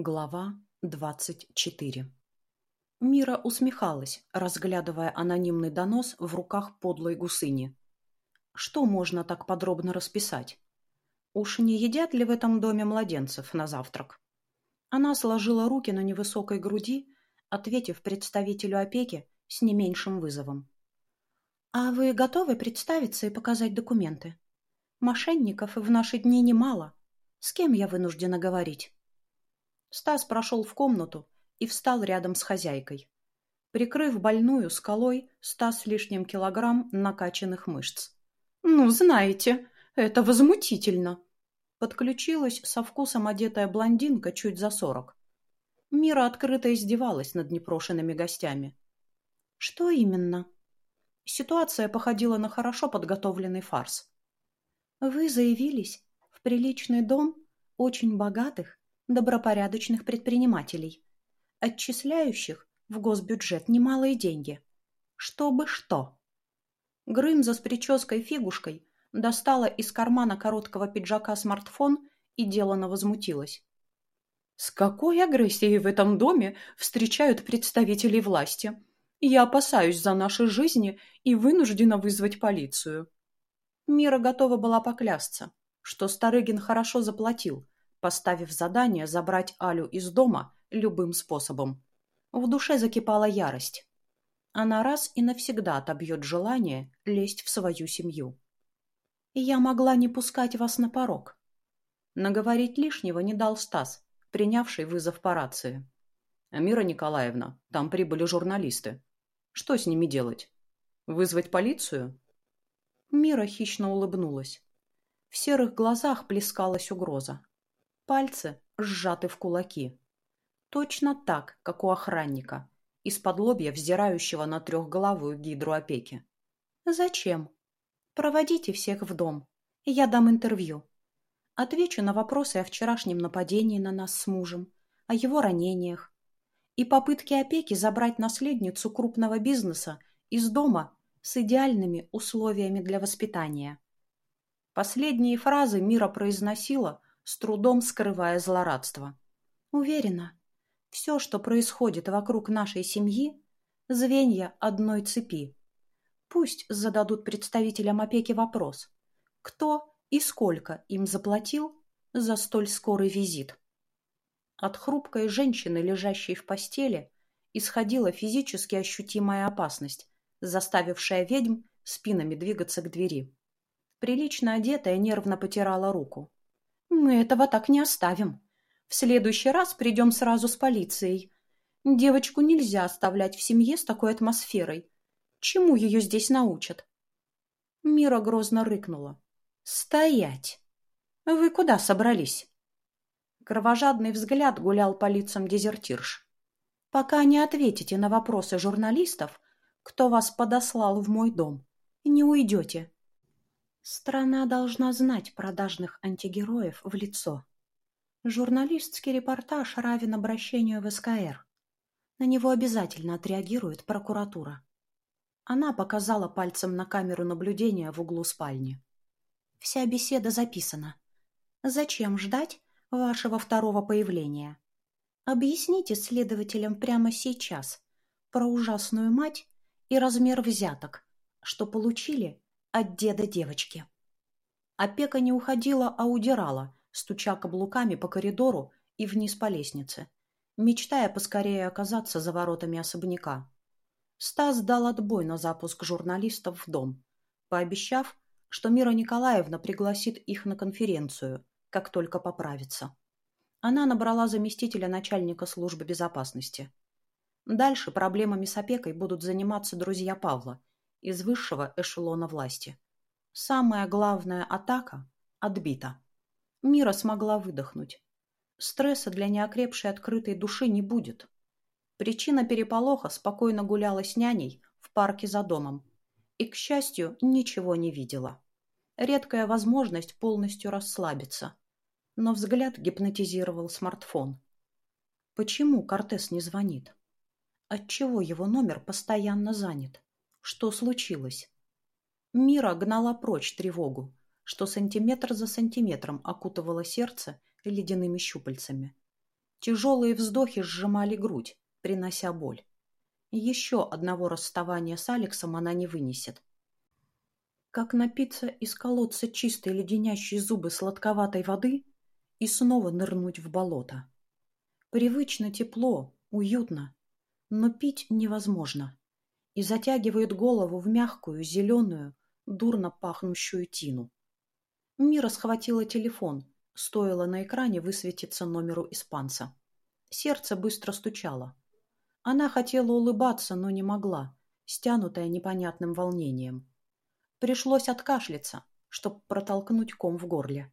Глава двадцать четыре Мира усмехалась, разглядывая анонимный донос в руках подлой гусыни. Что можно так подробно расписать? Уж не едят ли в этом доме младенцев на завтрак? Она сложила руки на невысокой груди, ответив представителю опеки с не меньшим вызовом. «А вы готовы представиться и показать документы? Мошенников в наши дни немало. С кем я вынуждена говорить?» Стас прошел в комнату и встал рядом с хозяйкой. Прикрыв больную скалой ста с лишним килограмм накачанных мышц. «Ну, знаете, это возмутительно!» Подключилась со вкусом одетая блондинка чуть за сорок. Мира открыто издевалась над непрошенными гостями. «Что именно?» Ситуация походила на хорошо подготовленный фарс. «Вы заявились в приличный дом очень богатых добропорядочных предпринимателей, отчисляющих в госбюджет немалые деньги. Чтобы что? Грымза с прической-фигушкой достала из кармана короткого пиджака смартфон и делано возмутилась. С какой агрессией в этом доме встречают представителей власти? Я опасаюсь за наши жизни и вынуждена вызвать полицию. Мира готова была поклясться, что Старыгин хорошо заплатил, поставив задание забрать Алю из дома любым способом. В душе закипала ярость. Она раз и навсегда отобьет желание лезть в свою семью. Я могла не пускать вас на порог. Наговорить лишнего не дал Стас, принявший вызов по рации. «Амира Николаевна, там прибыли журналисты. Что с ними делать? Вызвать полицию?» Мира хищно улыбнулась. В серых глазах плескалась угроза. Пальцы сжаты в кулаки. Точно так, как у охранника, из-под лобья взирающего на трехглавую гидру опеки. «Зачем? Проводите всех в дом, я дам интервью. Отвечу на вопросы о вчерашнем нападении на нас с мужем, о его ранениях и попытке опеки забрать наследницу крупного бизнеса из дома с идеальными условиями для воспитания». Последние фразы Мира произносила – с трудом скрывая злорадство. Уверена, все, что происходит вокруг нашей семьи, звенья одной цепи. Пусть зададут представителям опеки вопрос, кто и сколько им заплатил за столь скорый визит. От хрупкой женщины, лежащей в постели, исходила физически ощутимая опасность, заставившая ведьм спинами двигаться к двери. Прилично одетая нервно потирала руку. Мы этого так не оставим. В следующий раз придем сразу с полицией. Девочку нельзя оставлять в семье с такой атмосферой. Чему ее здесь научат? Мира грозно рыкнула. «Стоять! Вы куда собрались?» Кровожадный взгляд гулял по лицам дезертирш. «Пока не ответите на вопросы журналистов, кто вас подослал в мой дом, не уйдете. Страна должна знать продажных антигероев в лицо. Журналистский репортаж равен обращению в СКР. На него обязательно отреагирует прокуратура. Она показала пальцем на камеру наблюдения в углу спальни. Вся беседа записана. Зачем ждать вашего второго появления? Объясните следователям прямо сейчас про ужасную мать и размер взяток, что получили от деда девочки. Опека не уходила, а удирала, стуча каблуками по коридору и вниз по лестнице, мечтая поскорее оказаться за воротами особняка. Стас дал отбой на запуск журналистов в дом, пообещав, что Мира Николаевна пригласит их на конференцию, как только поправится. Она набрала заместителя начальника службы безопасности. Дальше проблемами с опекой будут заниматься друзья Павла из высшего эшелона власти. Самая главная атака отбита. Мира смогла выдохнуть. Стресса для неокрепшей открытой души не будет. Причина переполоха спокойно гуляла с няней в парке за домом и, к счастью, ничего не видела. Редкая возможность полностью расслабиться. Но взгляд гипнотизировал смартфон. Почему Кортес не звонит? Отчего его номер постоянно занят? Что случилось? Мира гнала прочь тревогу, что сантиметр за сантиметром окутывало сердце ледяными щупальцами. Тяжелые вздохи сжимали грудь, принося боль. Еще одного расставания с Алексом она не вынесет. Как напиться из колодца чистой леденящей зубы сладковатой воды и снова нырнуть в болото. Привычно тепло, уютно, но пить невозможно. И затягивает голову в мягкую, зеленую, дурно пахнущую тину. Мира схватила телефон, стоило на экране высветиться номеру испанца. Сердце быстро стучало. Она хотела улыбаться, но не могла, стянутая непонятным волнением. Пришлось откашляться, чтобы протолкнуть ком в горле.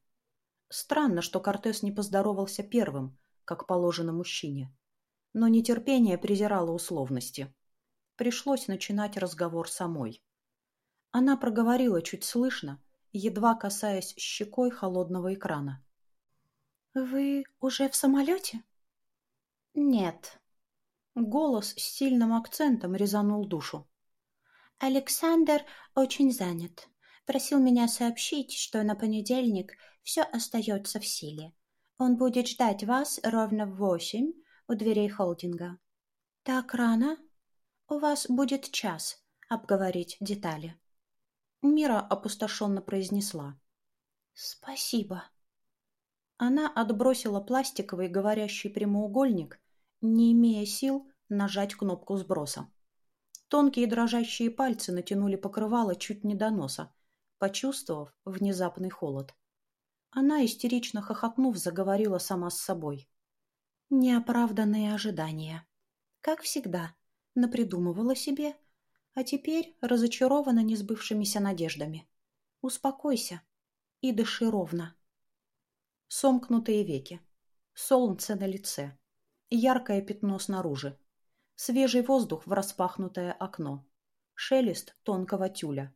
Странно, что Кортес не поздоровался первым, как положено мужчине. Но нетерпение презирало условности. Пришлось начинать разговор самой. Она проговорила чуть слышно, едва касаясь щекой холодного экрана. «Вы уже в самолете?» «Нет». Голос с сильным акцентом резанул душу. «Александр очень занят. Просил меня сообщить, что на понедельник все остается в силе. Он будет ждать вас ровно в восемь у дверей холдинга. Так рано? У вас будет час обговорить детали. Мира опустошенно произнесла. Спасибо. Она отбросила пластиковый говорящий прямоугольник, не имея сил нажать кнопку сброса. Тонкие дрожащие пальцы натянули покрывало чуть не до носа, почувствовав внезапный холод. Она, истерично хохотнув, заговорила сама с собой. Неоправданные ожидания. Как всегда, напридумывала себе, а теперь разочарована несбывшимися надеждами. Успокойся и дыши ровно. Сомкнутые веки. Солнце на лице. Яркое пятно снаружи. Свежий воздух в распахнутое окно. Шелест тонкого тюля.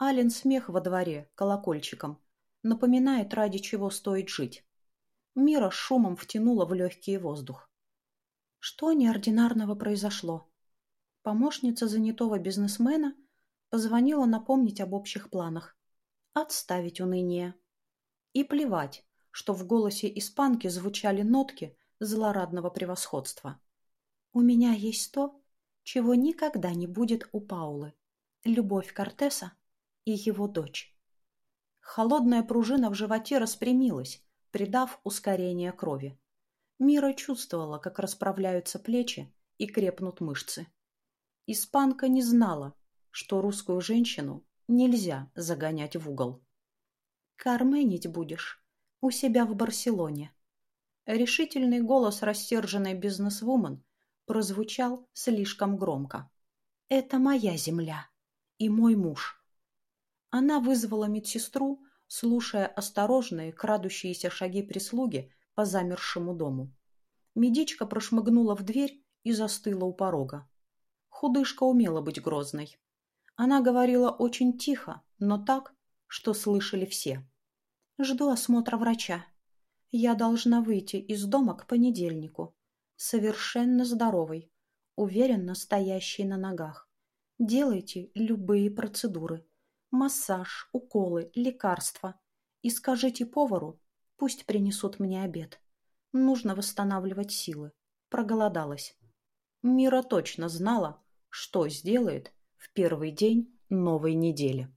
Ален смех во дворе колокольчиком напоминает, ради чего стоит жить. Мира шумом втянула в легкий воздух. Что неординарного произошло? Помощница занятого бизнесмена позвонила напомнить об общих планах. Отставить уныние. И плевать, что в голосе испанки звучали нотки злорадного превосходства. «У меня есть то, чего никогда не будет у Паулы. Любовь Кортеса и его дочь». Холодная пружина в животе распрямилась, придав ускорение крови. Мира чувствовала, как расправляются плечи и крепнут мышцы. Испанка не знала, что русскую женщину нельзя загонять в угол. «Карменить будешь у себя в Барселоне». Решительный голос рассерженной бизнесвумен прозвучал слишком громко. «Это моя земля и мой муж. Она вызвала медсестру, слушая осторожные, крадущиеся шаги прислуги по замершему дому. Медичка прошмыгнула в дверь и застыла у порога. Худышка умела быть грозной. Она говорила очень тихо, но так, что слышали все. «Жду осмотра врача. Я должна выйти из дома к понедельнику. Совершенно здоровой, уверенно стоящей на ногах. Делайте любые процедуры массаж, уколы, лекарства. И скажите повару, пусть принесут мне обед. Нужно восстанавливать силы. Проголодалась. Мира точно знала, что сделает в первый день новой недели.